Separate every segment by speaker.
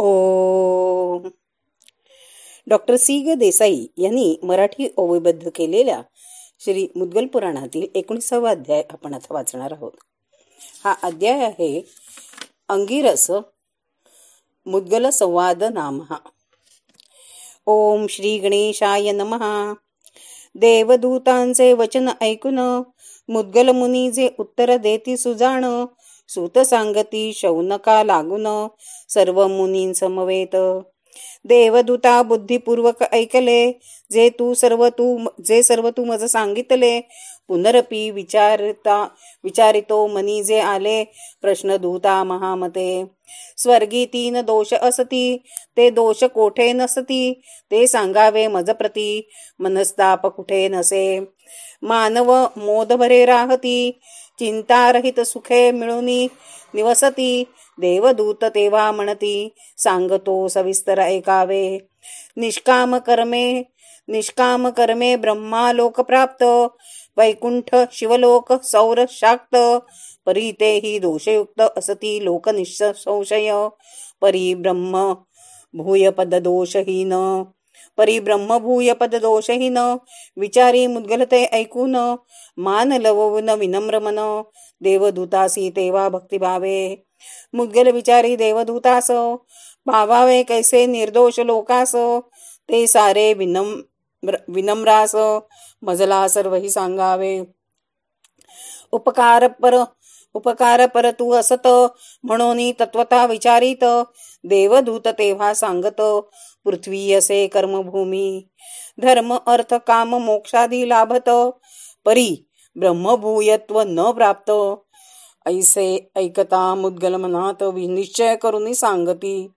Speaker 1: ओ doctor C ग देसाई यांनी मराठी ओवीबद्ध केलेल्या श्री मुद्गल पुराणातील एकोणीसावा अध्याय आपण आता वाचणार आहोत. हा अध्याय आहे अंगिरस मुद्गल संवाद नाम ओम श्री गणेशाय नमहा. देवदूतांचे वचन ऐकून मुद्गल मुनी जे उत्तर देती सुजाण सुत सांगती शौनका लागून सर्व मुनीसमवेत. देवदूता बुद्धिपूर्वक ऐकले जे तू सर्व तू जे सर्व तू मज सांगितले पुनरपी विचारता विचारितो मनी जे आले प्रश्न दूता महामते. स्वर्गी तीन दोष असती ते दोष कोठे नसती ते सांगावे मजप्रती मनस्ताप कुठे नसे. मानव मोद भरे राहती चिंतारहित सुखे मिळुनी निवसती. देवदूत तेव्हा म्हणती सांगतो सविस्तर ऐकावे. निष्काम कर्मे निष्काम कर्मे ब्रह्मा लोक प्राप्त. वैकुंठ शिवलोक सौर शाक्त. परी तेही दोषयुक्त असती लोक संशय परी ब्रह्म भूय पद दोषहीन. परी ब्रह्मभूय भूय पद दोषहीन. विचारी मुद्गलते ऐकून. मान लवून विनम्र मन देवदूतासी तेवा भक्तिभावे. मुद्गल विचारी देवदूतास. भावावे कैसे निर्दोष लोकास. ते सारे विनम विनम्रास. मजला सर्वही सांगावे. उपकार पर उपकार पर तू असत. म्हणून तत्वता विचारित. देवदूत तेव्हा सांगत. पृथ्वी असे कर्मभूमी. धर्म अर्थ काम मोक्षादी लाभत. परी ब्रह्मभूयत्व न प्राप्त. ऐसे ऐकता मुद्गल मनात निश्चय करून सांगती.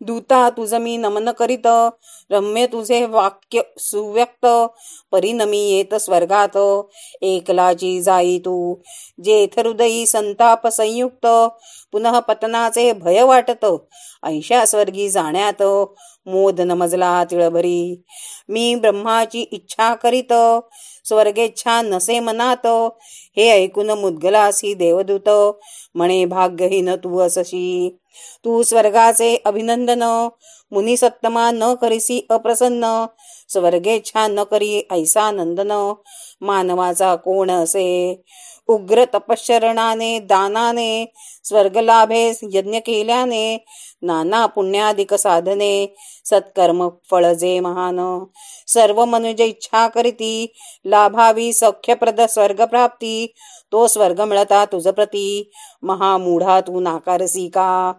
Speaker 1: दूता तुझं मी नमन करीत रम्य तुझे वाक्य सुव्यक्त परिणमी येत स्वर्गात. एकलाची जाई तू जेथ हृदयी संताप संयुक्त पुनः पतनाचे भय वाटत ऐशा स्वर्गी जाण्यात मोद नमजला तिळभरी. मी ब्रह्माची इच्छा करीत स्वर्गेच्छा नसे मनात हे ऐकून मुद्गलासी देवदूत म्हणे भाग्यहीन तू असशी. तू स्वर्गाचे अभिनंदन मुनी सत्तमा न करीसी अप्रसन्न. स्वर्गेच्छा न करी ऐसा नंदन. मानवाचा कोण असे? उग्र तपश्चरणाने दानाने स्वर्गलाभे यज्ञ केल्याने नाना पुण्याधिक साधने सत्कर्म फळजे महान. सर्व मनुज इच्छा करीती लाभावी सौख्यप्रद स्वर्गप्राप्ती तो स्वर्ग मिळता तुझ प्रती. महामूढा तू नाकारसी का?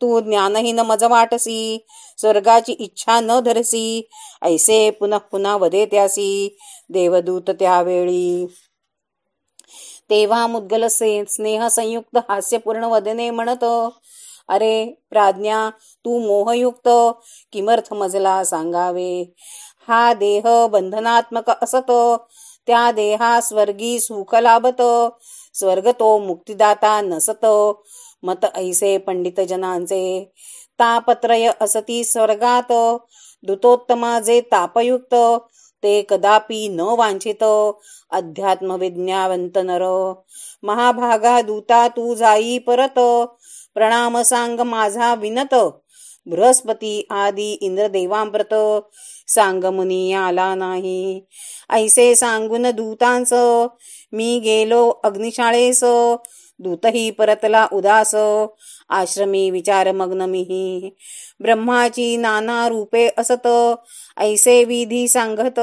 Speaker 1: तू ज्ञानहीन मज वाटसी. स्वर्गाची इच्छा न धरसी. ऐसे पुनः पुन्हा वदे त्यासी. देवदूत त्यावेळी तेव्हा मुद्गल स्नेह संयुक्त हास्यपूर्ण वदने म्हणत अरे प्राज्ञा तू मोहयुक्त किमर्थ मजला सांगावे. हा देह बंधनात्मक असत त्या देहा स्वर्गी सुख लाभत स्वर्ग तो मुक्तिदाता नसत. मत ऐसे पंडित जनांचे तापत्रय असती स्वर्गात दुतोत्तमा जे तापयुक्त ते कदापि न वांछित अध्यात्मविज्ञावंत नर. महाभागा दूता तू जाई परत प्रणाम सांग माझा विनत. बृहस्पती आदी इंद्रदेवांप्रत सांग मुनी आला नाही. ऐसे सांगून दूतांच मी गेलो अग्निशाळेस दूतही परतला उदास. आश्रमी विचार मग्न मिही. ब्रह्माची नाना रूपे असत. ऐसे विधी सांगत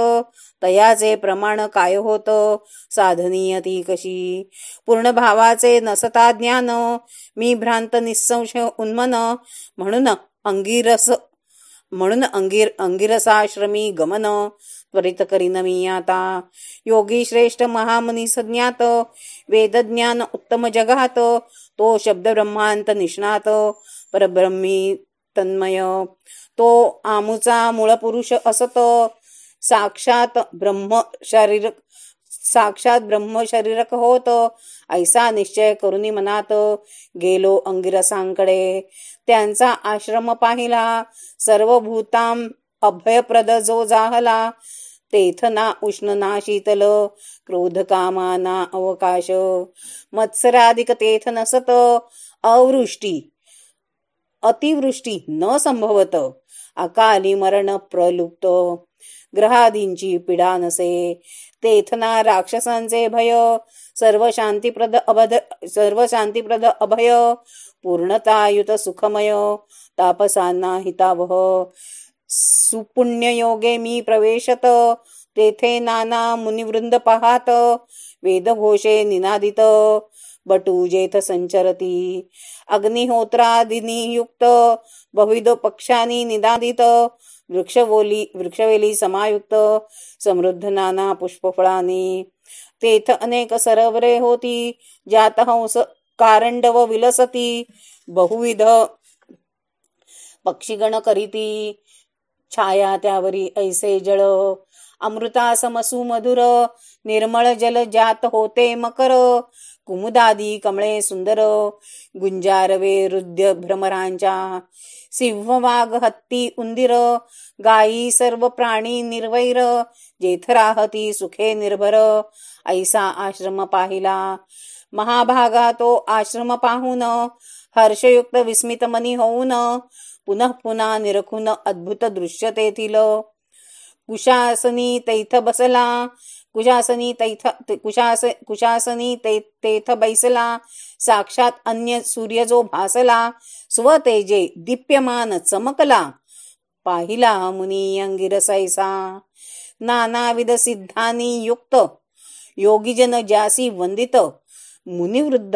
Speaker 1: तयाचे प्रमाण काय होत? साधनीय ती कशी? पूर्ण भावाचे नसता ज्ञान. मी भ्रांत निसंशय उन्मन. म्हणून अंगिरस म्हणून अंगिर अंगिरसाश्रमी गमन. त्वरित करीन मी आता. योगी श्रेष्ठ महामनी संज्ञात. वेदज्ञान उत्तम जगात. तो शब्द ब्रह्मांत निष्णात. परब्रह्मी तन्मय. तो आमुचा मूळ पुरुष असत. साक्षात ब्रह्म शरीर साक्षात ब्रह्म शरीरक होत. ऐसा निश्चय करुनी मनात गेलो अंगिरसांकडे. त्यांचा आश्रम पाहिला. सर्व भूताम अभयप्रद जो जाहला. तेथ ना उष्ण ना शीतल क्रोध कामाना अवकाश. मत्सराधिक तेथ नसत अवृष्टी. अतिवृष्टी न संभवत. अकाली मरण प्रलुप्त. ग्रहादींची पीडा नसे. तेथना राक्षसांचे भय. सर्व शांतीप्रद अभद सर्व शांतीप्रद अभय. पूर्णतायुत सुखमय. तापसांना हितावह. सुपुण्ययोगे मी प्रवेशत. तेथे नाना मुनिवृंद पाहात. वेदघोषे निनादित. बटू संचरती। अग्निहोत्रादिनी युक्त बहुविध पक्षांनी निदादित। वृक्षवोली वृक्षवेली समायुक्त। समृद्ध नाना पुष्पफळांनी। तेथ अनेक सरोवरे होती ज्यात हंस कारंडव विलसती। बहुविध पक्षीगण करीती। छाया त्यावरी ऐसे जळ। अमृता समसु मधुर। निर्मळ जल जात होते मकर। कुमुदादी कमळे सुंदर गुंजारवे रुद्य भ्रमरांच्या सिंह वाघ हत्ती उंदिर गायी सर्व प्राणी निर्वैर जेथराहती सुखे निर्भर ऐसा आश्रम पाहिला. महाभागा तो आश्रम पाहून हर्षयुक्त विस्मित मनी होऊन पुनः पुन्हा निरखून अद्भुत दृश्य तेथील कुशासनी तैथ बसला. कुशासनी तैथ कुशास कुशासनी तेथ बैसला साक्षात अन्य सूर्य जो भासला स्वतेजे दीप्यमान चमकला. पाहिला मुनी अंगिरसैसा नानाविध सिद्धानी युक्त योगीजन ज्यासी वंदित मुनिवृद्ध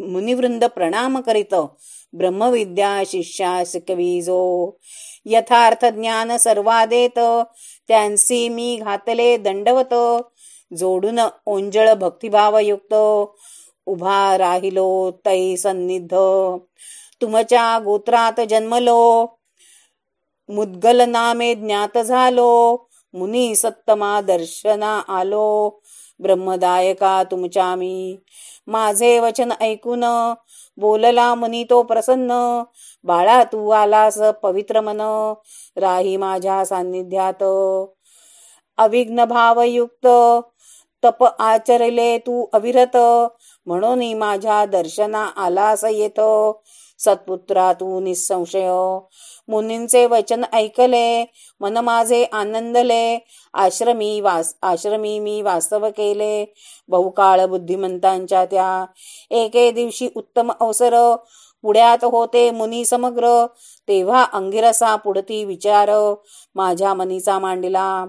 Speaker 1: मुनिवृंद प्रणाम करीत ब्रह्मविद्या शिष्या शिकविजो यथार्थ ज्ञान सर्वादेत त्यांसी मी घातले दंडवत. जोडून ओंजळ भक्तिभावयुक्त उभा राहिलो तै सन्निध. तुमच्या गोत्रात जन्मलो. मुद्गल नामे ज्ञात झालो. मुनी सत्तमा दर्शना आलो. ब्रह्मदायका तुमच्या मी. माझे वचन ऐकून बोलला मुनी तो प्रसन्न. बाळा तू आलास पवित्र मन राही माझ्या सान्निध्यात. अविघ्न भावयुक्त तप आचरले तू अविरत म्हणून माझ्या दर्शना आलास येत. सत्पुत्रा तू निसंशय. मुनींचे वचन ऐकले मन माझे आनंदले. आश्रमी वास आश्रमी मी वास्तव केले. बहुकाळ बुद्धिमंतांच्या त्या एके दिवशी उत्तम अवसर पुढ्यात होते मुनी समग्र. तेव्हा अंगिरसा पुढती विचार. माझ्या मनीचा मांडला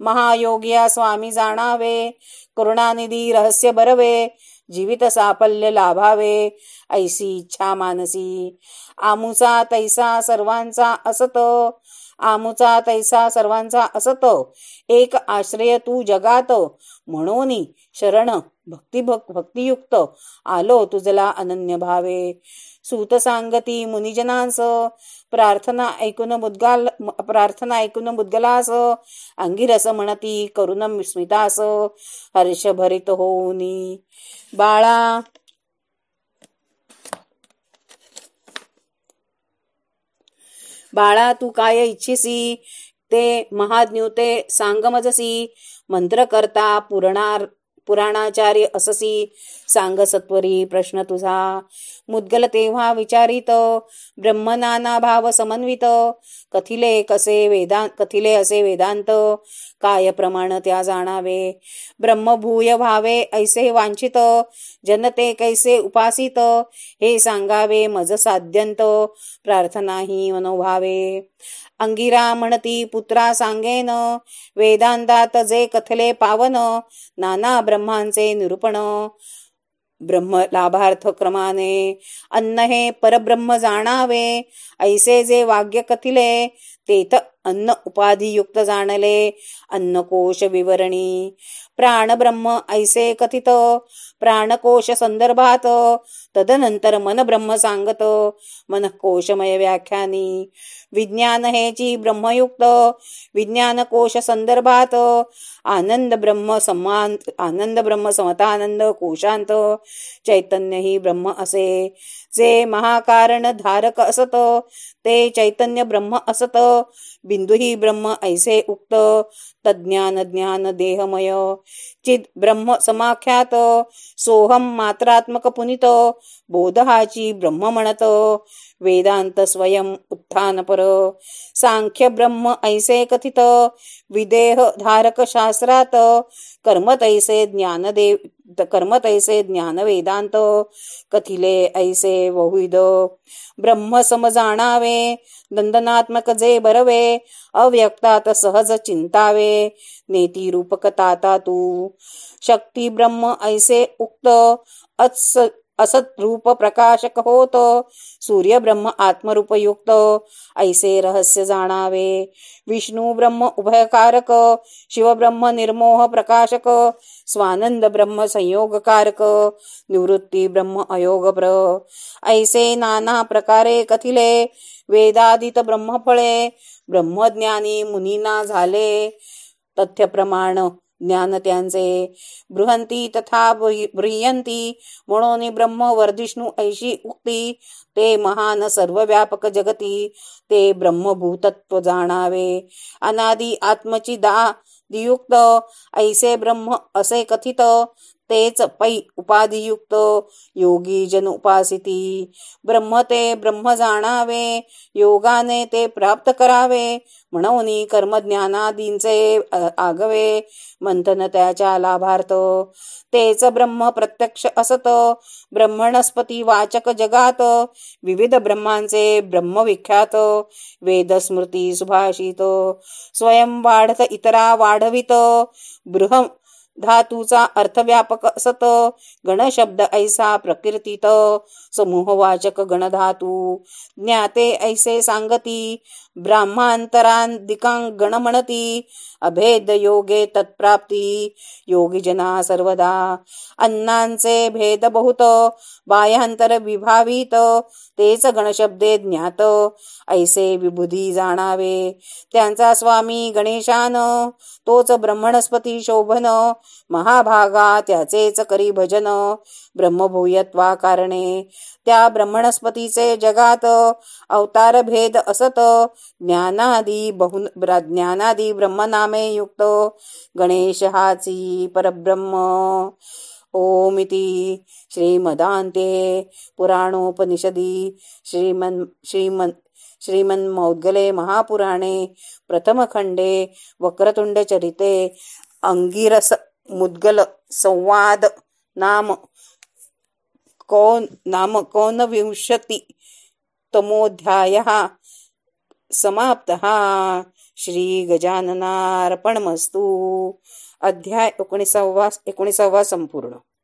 Speaker 1: महायोगिया स्वामी जाणावे. करुणानिधी रहस्य बरवे. जीवित साफल्य लाभावे. ऐसी इच्छा मानसी. आमुचा तैसा सर्वांचा असत. आमुचा तैसा सर्वांचा असत. एक आश्रय तू जगात. म्हणून शरण भक्ती भक्तियुक्त. आलो तुझला अनन्य भावे. सूत सांगती मुनिजनांस. प्रार्थना ऐकून मुद्गाल प्रार्थना ऐकून मुद्गलास. अंगिरस म्हणती करुण स्मितास हर्ष भरित होऊनी. बाळा. बाळा तू काय इच्छिसी? ते महाज्ञुते सांगमजसी. मंत्र करता पुरणार पुराणाचार्य अससी सांग सत्वरी प्रश्न तुझा. मुद्गल तेव्हा विचारित ब्रह्मनाना भाव समन्वित. कथिले कसे वेदांत कथिले असे वेदांत. काय प्रमाण त्या जाणावे? ब्रह्मभूय भावे ऐसे वांछित. जनते कैसे उपासित? हे सांगावे मज साध्यंत. प्रार्थना ही मनोभावे. अंगिरा म्हणती पुत्रा सांगेन वेदांतात जे कथले पावन नाना ब्रह्मांचे निरूपण. ब्रह्म लाभार्थ क्रमाने अन्न हे परब्रह्म जाणावे ऐसे जे वाग्य कथिले तेथ अन्न उपाधियुक्त जाणले. अन्नकोश विवरणी. प्राणब्रह्म ऐसे कथित. प्राणकोश संदर्भात. तदनंतर मन ब्रह्म सांगत. मनकोशमय व्याख्यानी. विज्ञान हेची ब्रह्मयुक्त. विज्ञान कोश संदर्भात. आनंद ब्रह्म समान आनंद ब्रह्म समतानंद कोशांत. चैतन्य ही ब्रह्म असे. जे महाकारण धारक असत ते चैतन्य ब्रह्म असत. बिंदु ही ब्रह्म ऐसे उक्त तज्ञान ज्ञान देहमय। चिद ब्रह्म समाख्यात सोहम मात्रात्मक पुनित बोधहाची ब्रह्म म्हणत। वेदांत स्वयं उत्थान पर सांख्य ब्रह्म ऐसे कथित। विदेह धारक शास्त्रात कर्म ज्ञानदेव कर्म तैसे ज्ञान वेदांत कथिले ऐसे बहुविध। ब्रह्म समजाणावे दंदनात्मक जे बरवे। अव्यक्तात सहज चिंतावे। नेती रूपकता तू। शक्ती ब्रह्म ऐसे उक्त। अत्स असत रूप प्रकाशक होत. सूर्य ब्रह्म आत्मरूपयुक्त. ऐसे रहस्य जाणावे. विष्णू ब्रह्म उभयकारक. शिवब्रह्म निर्मोह प्रकाशक. स्वानंद ब्रह्म संयोगकारक. निवृत्ती ब्रह्म अयोग प्र ऐसे नाना प्रकारे कथिले. वेदादित ब्रह्मफळे. ब्रह्मज्ञानी मुनीना झाले. तथ्य प्रमाण ज्ञान त्यांचे बृहंती तथा ब्रियंती म्हणून ब्रह्म वर्धिष्णू ऐशी उक्ती। ते महान सर्वव्यापक जगती। ते ब्रह्मभूतत्व जाणावे। अनादी आत्मची दा दियुक्त ऐसे ब्रह्म असे कथित। तेच पै उपाधियुक्त योगी जन उपासिती। ब्रह्म ते ब्रह्म जाणावे योगाने ते प्राप्त करावे। म्हणून कर्मज्ञानादींचे आगवे। मंथन त्याच्या लाभार्थ। तेच ब्रह्म प्रत्यक्ष असत। ब्रह्मणस्पती वाचक जगात। विविध ब्रह्मांचे ब्रह्मविख्यात वेद स्मृती सुभाषित। स्वयं वाढत इतरा वाढवित। बृह धातूचा अर्थव्यापक असत. गणशब्द ऐसा प्रकीर्तित. समूहवाचक गणधातू. ज्ञाते ऐसे सांगती. ब्राह्मांतरांदिकां गण म्हणती अभेद योगे तत्प्राप्ती। योगी जना सर्वदा। अन्नांचे भेद बहुत। बाह्यांतर विभावित। तेच गणशब्दे ज्ञात। ऐसे विबुधी जाणावे। त्यांचा स्वामी गणेशान। तोच ब्रह्मणस्पती शोभन। महाभागा त्याचेच करी भजन। ब्रह्मभूयत्वा कारणे। त्या ब्रह्मणस्पतीचे जगात अवतार भेद असत। ज्ञानादी बहु ज्ञानादी ब्रह्मनाम युक्त गणेश हाची परब्रह्म। ओमिती श्रीमदांते पुराणोपनिषदी श्रीमन श्रीमन श्रीमन्मौद्गले महापुराणे प्रथमखंडे वक्रतुंडचरिते अंगिरस मुद्गल संवाद नाम कौन नाम विंशति तमोध्याय समाप्त। श्री गजाननार्पणमस्तू. अध्याय एकोणीसावा एकोणीसावा संपूर्ण.